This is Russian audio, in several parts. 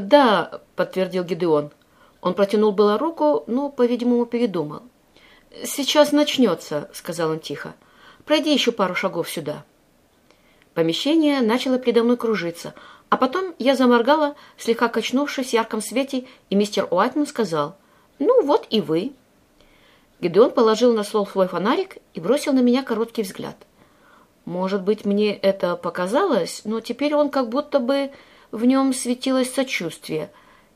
«Да», — подтвердил Гидеон. Он протянул было руку, но, по-видимому, передумал. «Сейчас начнется», — сказал он тихо. «Пройди еще пару шагов сюда». Помещение начало передо мной кружиться, а потом я заморгала, слегка качнувшись в ярком свете, и мистер Уайтман сказал, «Ну вот и вы». Гидеон положил на стол свой фонарик и бросил на меня короткий взгляд. Может быть, мне это показалось, но теперь он как будто бы в нем светилось сочувствие.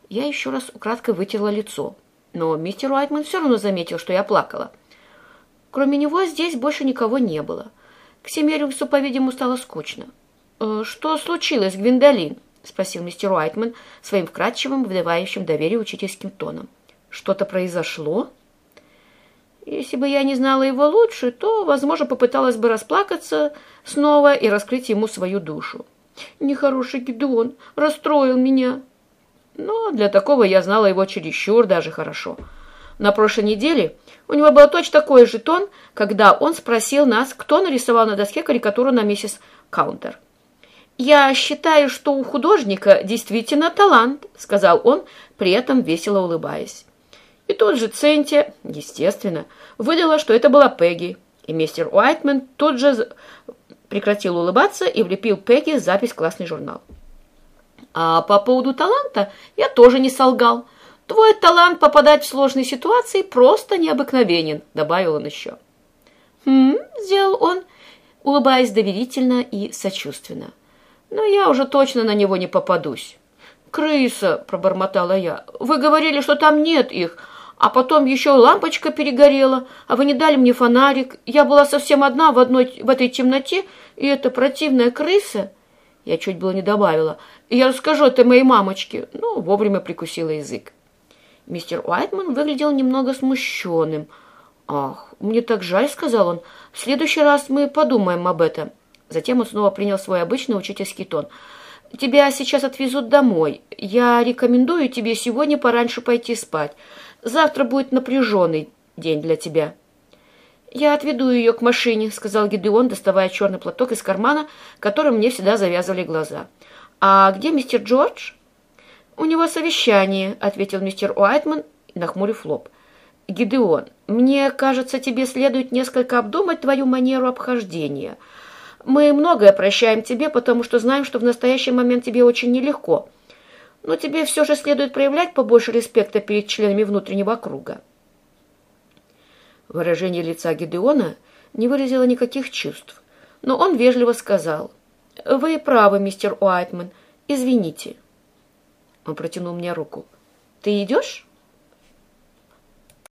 Я еще раз украдкой вытерла лицо, но мистер Уайтман все равно заметил, что я плакала. Кроме него здесь больше никого не было. К Семериусу, по-видимому, стало скучно. «Э, «Что случилось, Гвиндолин?» — спросил мистер Уайтман своим вкрадчивым, вдавающим доверие учительским тоном. «Что-то произошло?» Если бы я не знала его лучше, то, возможно, попыталась бы расплакаться снова и раскрыть ему свою душу. Нехороший Гедеон расстроил меня. Но для такого я знала его чересчур даже хорошо. На прошлой неделе у него был точно такой же тон, когда он спросил нас, кто нарисовал на доске карикатуру на миссис Каунтер. «Я считаю, что у художника действительно талант», — сказал он, при этом весело улыбаясь. И тот же Центи, естественно, выдала, что это была Пегги, и мистер Уайтман тут же прекратил улыбаться и влепил Пегги запись в классный журнал. А по поводу таланта я тоже не солгал. Твой талант попадать в сложные ситуации просто необыкновенен, добавил он еще. Хм, сделал он, улыбаясь доверительно и сочувственно. Но я уже точно на него не попадусь. «Крыса!» – пробормотала я. «Вы говорили, что там нет их, а потом еще лампочка перегорела, а вы не дали мне фонарик. Я была совсем одна в, одной, в этой темноте, и эта противная крыса...» Я чуть было не добавила. «И я расскажу это моей мамочке». Ну, вовремя прикусила язык. Мистер Уайтман выглядел немного смущенным. «Ах, мне так жаль», — сказал он. «В следующий раз мы подумаем об этом». Затем он снова принял свой обычный учительский тон. «Тебя сейчас отвезут домой. Я рекомендую тебе сегодня пораньше пойти спать. Завтра будет напряженный день для тебя». «Я отведу ее к машине», — сказал Гидеон, доставая черный платок из кармана, которым мне всегда завязывали глаза. «А где мистер Джордж?» «У него совещание», — ответил мистер Уайтман, нахмурив лоб. «Гидеон, мне кажется, тебе следует несколько обдумать твою манеру обхождения. Мы многое прощаем тебе, потому что знаем, что в настоящий момент тебе очень нелегко» но тебе все же следует проявлять побольше респекта перед членами внутреннего круга. Выражение лица Гедеона не выразило никаких чувств, но он вежливо сказал, «Вы правы, мистер Уайтман, извините». Он протянул мне руку. «Ты идешь?»